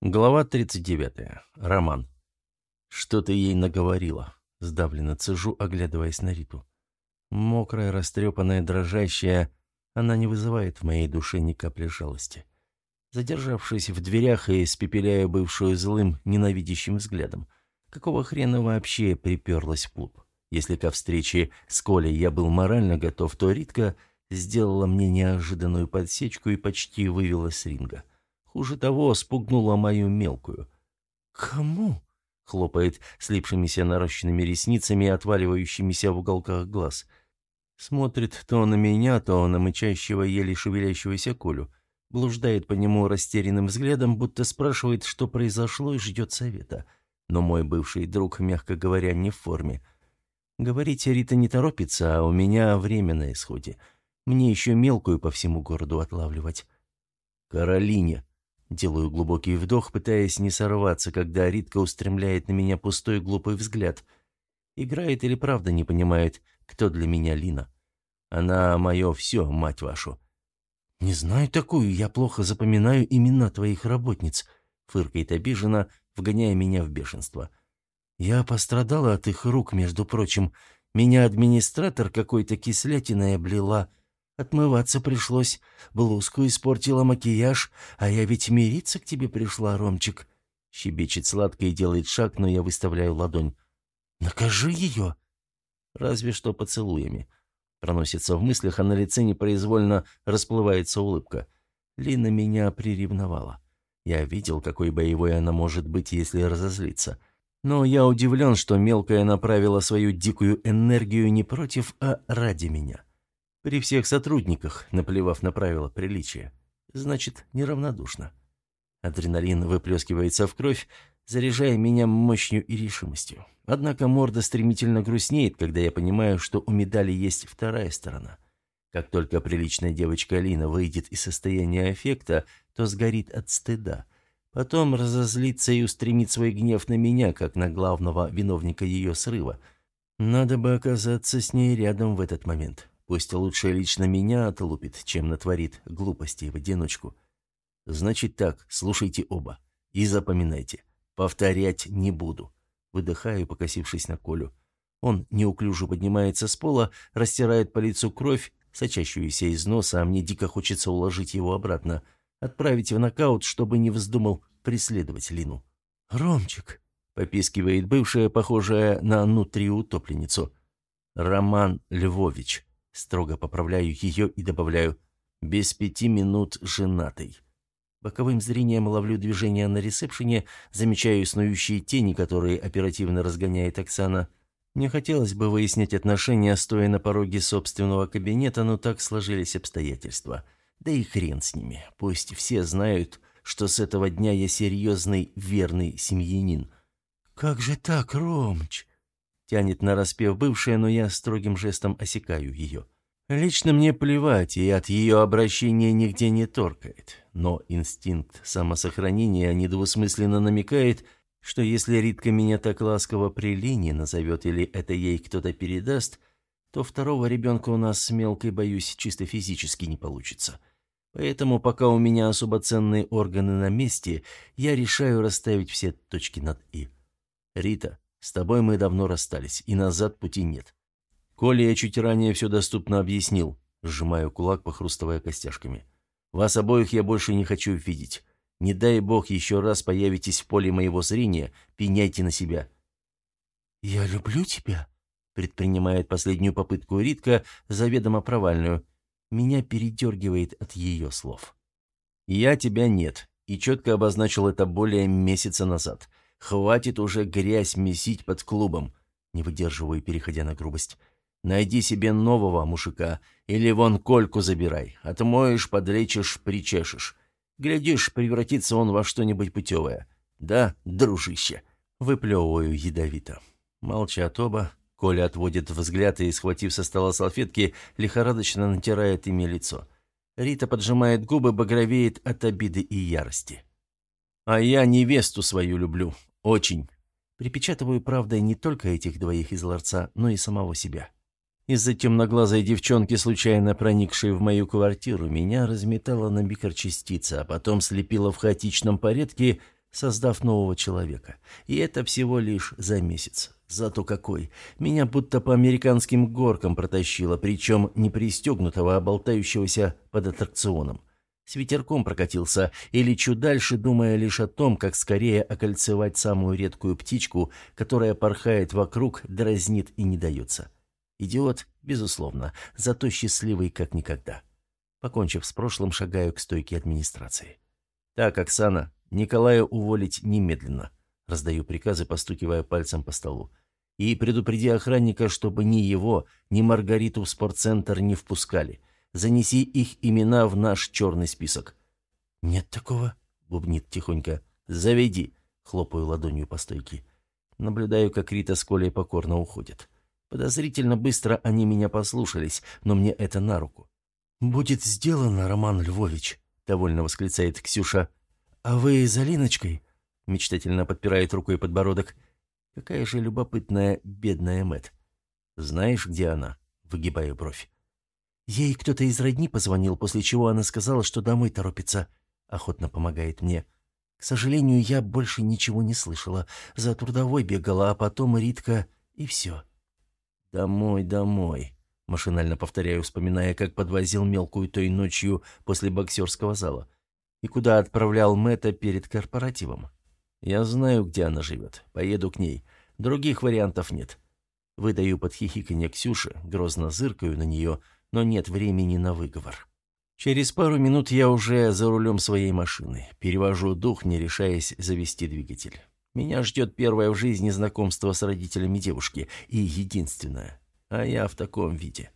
Глава 39. Роман. «Что ты ей наговорила?» — сдавленно цежу, оглядываясь на Риту. Мокрая, растрепанная, дрожащая, она не вызывает в моей душе ни капли жалости. Задержавшись в дверях и испепеляя бывшую злым, ненавидящим взглядом, какого хрена вообще приперлась в клуб? Если ко встрече с Колей я был морально готов, то Ритка сделала мне неожиданную подсечку и почти вывела с ринга. Хуже того, спугнула мою мелкую. «Кому?» — хлопает слипшимися нарощенными ресницами и отваливающимися в уголках глаз. Смотрит то на меня, то на мычащего, еле шевелящегося Колю. Блуждает по нему растерянным взглядом, будто спрашивает, что произошло, и ждет совета. Но мой бывший друг, мягко говоря, не в форме. Говорить Рита не торопится, а у меня время на исходе. Мне еще мелкую по всему городу отлавливать. «Каролине», Делаю глубокий вдох, пытаясь не сорваться, когда Ритка устремляет на меня пустой глупый взгляд. Играет или правда не понимает, кто для меня Лина. Она мое все, мать вашу. «Не знаю такую, я плохо запоминаю имена твоих работниц», — фыркает обиженно, вгоняя меня в бешенство. «Я пострадала от их рук, между прочим. Меня администратор какой-то кислятиной облила. Отмываться пришлось. Блузку испортила макияж, а я ведь мириться к тебе пришла, Ромчик. Щебечет сладко и делает шаг, но я выставляю ладонь. Накажи ее. Разве что поцелуями. Проносится в мыслях, а на лице непроизвольно расплывается улыбка. Лина меня приревновала. Я видел, какой боевой она может быть, если разозлиться. Но я удивлен, что мелкая направила свою дикую энергию не против, а ради меня. При всех сотрудниках, наплевав на правила приличия. Значит, неравнодушно. Адреналин выплескивается в кровь, заряжая меня мощью и решимостью. Однако морда стремительно грустнеет, когда я понимаю, что у медали есть вторая сторона. Как только приличная девочка Алина выйдет из состояния аффекта, то сгорит от стыда. Потом разозлится и устремит свой гнев на меня, как на главного виновника ее срыва. Надо бы оказаться с ней рядом в этот момент. Пусть лучше лично меня отлупит, чем натворит глупостей в одиночку. Значит так, слушайте оба. И запоминайте. Повторять не буду. Выдыхаю, покосившись на Колю. Он неуклюже поднимается с пола, растирает по лицу кровь, сочащуюся из носа, а мне дико хочется уложить его обратно, отправить в нокаут, чтобы не вздумал преследовать Лину. «Ромчик», — попискивает бывшая, похожая на нутриутопленницу. «Роман Львович», Строго поправляю ее и добавляю «без пяти минут женатый». Боковым зрением ловлю движение на ресепшене, замечаю снующие тени, которые оперативно разгоняет Оксана. Не хотелось бы выяснять отношения, стоя на пороге собственного кабинета, но так сложились обстоятельства. Да и хрен с ними. Пусть все знают, что с этого дня я серьезный, верный семьянин. «Как же так, Ромч?» Тянет на распев бывшая, но я строгим жестом осекаю ее. Лично мне плевать, и от ее обращения нигде не торкает. Но инстинкт самосохранения недвусмысленно намекает, что если Ритка меня так ласково при линии назовет или это ей кто-то передаст, то второго ребенка у нас с мелкой, боюсь, чисто физически не получится. Поэтому, пока у меня особо ценные органы на месте, я решаю расставить все точки над «и». Рита, с тобой мы давно расстались, и назад пути нет. Коля я чуть ранее все доступно объяснил, сжимаю кулак, похрустывая костяшками. Вас обоих я больше не хочу видеть. Не дай бог еще раз появитесь в поле моего зрения, пеняйте на себя». «Я люблю тебя», — предпринимает последнюю попытку Ритка, заведомо провальную. Меня передергивает от ее слов. «Я тебя нет», и четко обозначил это более месяца назад. Хватит уже грязь месить под клубом. Не выдерживаю, переходя на грубость. Найди себе нового мужика, или вон Кольку забирай. Отмоешь, подлечишь, причешешь. Глядишь, превратится он во что-нибудь путевое. Да, дружище?» Выплевываю ядовито. Молчат оба. Коля отводит взгляд и, схватив со стола салфетки, лихорадочно натирает ими лицо. Рита поджимает губы, багровеет от обиды и ярости. «А я невесту свою люблю. Очень. Припечатываю правдой не только этих двоих из ларца, но и самого себя. Из-за темноглазой девчонки, случайно проникшей в мою квартиру, меня разметало на микрочастицы, а потом слепило в хаотичном порядке создав нового человека. И это всего лишь за месяц. Зато какой! Меня будто по американским горкам протащило, причем не пристегнутого, а болтающегося под аттракционом. С ветерком прокатился и лечу дальше, думая лишь о том, как скорее окольцевать самую редкую птичку, которая порхает вокруг, дразнит и не дается. Идиот, безусловно, зато счастливый как никогда. Покончив с прошлым, шагаю к стойке администрации. «Так, Оксана, Николая уволить немедленно», — раздаю приказы, постукивая пальцем по столу. «И предупреди охранника, чтобы ни его, ни Маргариту в спортцентр не впускали. Занеси их имена в наш черный список». «Нет такого», — бубнит тихонько. «Заведи», — хлопаю ладонью по стойке. Наблюдаю, как Рита с Колей покорно уходят. Подозрительно быстро они меня послушались, но мне это на руку. «Будет сделано, Роман Львович», — довольно восклицает Ксюша. «А вы за Линочкой?» — мечтательно подпирает рукой подбородок. «Какая же любопытная, бедная Мэт. «Знаешь, где она?» — выгибаю бровь. Ей кто-то из родни позвонил, после чего она сказала, что домой торопится. Охотно помогает мне. К сожалению, я больше ничего не слышала. За трудовой бегала, а потом Ритка, и все. «Домой, домой», Машинально повторяю, вспоминая, как подвозил мелкую той ночью после боксерского зала. И куда отправлял Мэтта перед корпоративом. Я знаю, где она живет. Поеду к ней. Других вариантов нет. Выдаю под хихиканье Ксюши, грозно зыркаю на нее, но нет времени на выговор. Через пару минут я уже за рулем своей машины. Перевожу дух, не решаясь завести двигатель. Меня ждет первое в жизни знакомство с родителями девушки. И единственное. А я в таком виде.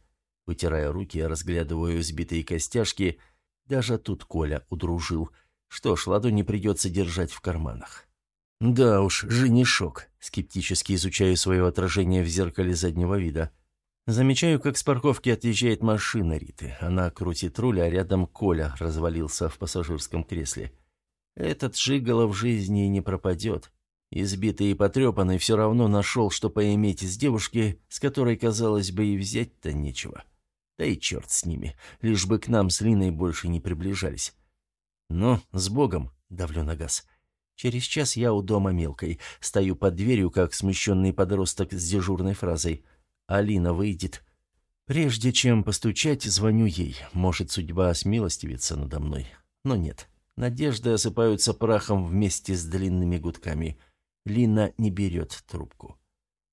Вытирая руки, разглядываю сбитые костяшки. Даже тут Коля удружил. Что ж, ладони придется держать в карманах. Да уж, женишок. Скептически изучаю свое отражение в зеркале заднего вида. Замечаю, как с парковки отъезжает машина Риты. Она крутит руль, а рядом Коля развалился в пассажирском кресле. Этот жигало в жизни не пропадет. Избитый и потрепанный все равно нашел, что поиметь из девушки, с которой, казалось бы, и взять-то нечего. Да и черт с ними, лишь бы к нам с Линой больше не приближались. Но «Ну, с Богом, давлю на газ. Через час я у дома мелкой, стою под дверью, как смущенный подросток с дежурной фразой «Алина выйдет». Прежде чем постучать, звоню ей. Может, судьба смилостивится надо мной. Но нет. Надежды осыпаются прахом вместе с длинными гудками – Лина не берет трубку.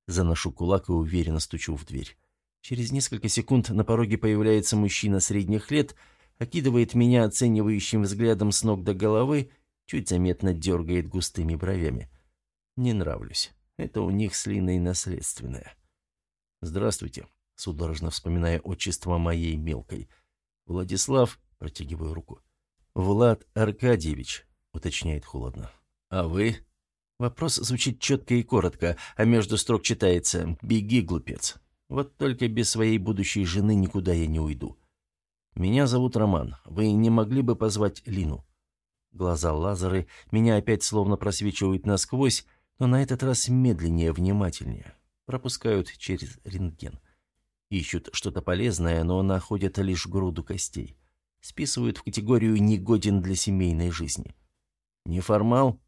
Заношу кулак и уверенно стучу в дверь. Через несколько секунд на пороге появляется мужчина средних лет, окидывает меня оценивающим взглядом с ног до головы, чуть заметно дергает густыми бровями. Не нравлюсь. Это у них с Линой наследственное. «Здравствуйте», — судорожно вспоминая отчество моей мелкой. «Владислав», — протягиваю руку. «Влад Аркадьевич», — уточняет холодно. «А вы?» Вопрос звучит четко и коротко, а между строк читается «Беги, глупец». Вот только без своей будущей жены никуда я не уйду. «Меня зовут Роман. Вы не могли бы позвать Лину?» Глаза Лазары меня опять словно просвечивают насквозь, но на этот раз медленнее, внимательнее. Пропускают через рентген. Ищут что-то полезное, но находят лишь груду костей. Списывают в категорию «негоден для семейной жизни». «Неформал?»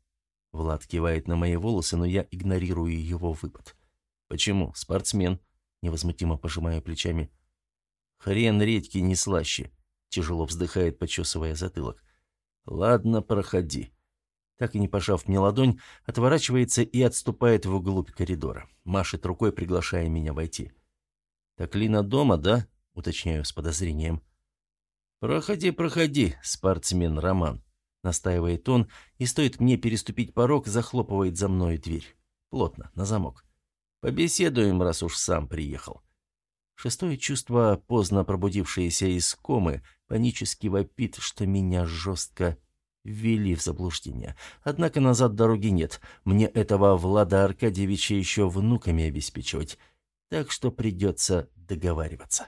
Влад кивает на мои волосы, но я игнорирую его выпад. «Почему? Спортсмен?» Невозмутимо пожимаю плечами. «Хрен редьки не слаще», — тяжело вздыхает, почесывая затылок. «Ладно, проходи». Так и не пожав мне ладонь, отворачивается и отступает вглубь коридора. Машет рукой, приглашая меня войти. «Так Лина дома, да?» — уточняю с подозрением. «Проходи, проходи, спортсмен Роман», Настаивает он, и стоит мне переступить порог, захлопывает за мной дверь. Плотно, на замок. Побеседуем, раз уж сам приехал. Шестое чувство, поздно пробудившееся из комы, панически вопит, что меня жестко ввели в заблуждение. Однако назад дороги нет. Мне этого Влада Аркадьевича еще внуками обеспечивать. Так что придется договариваться.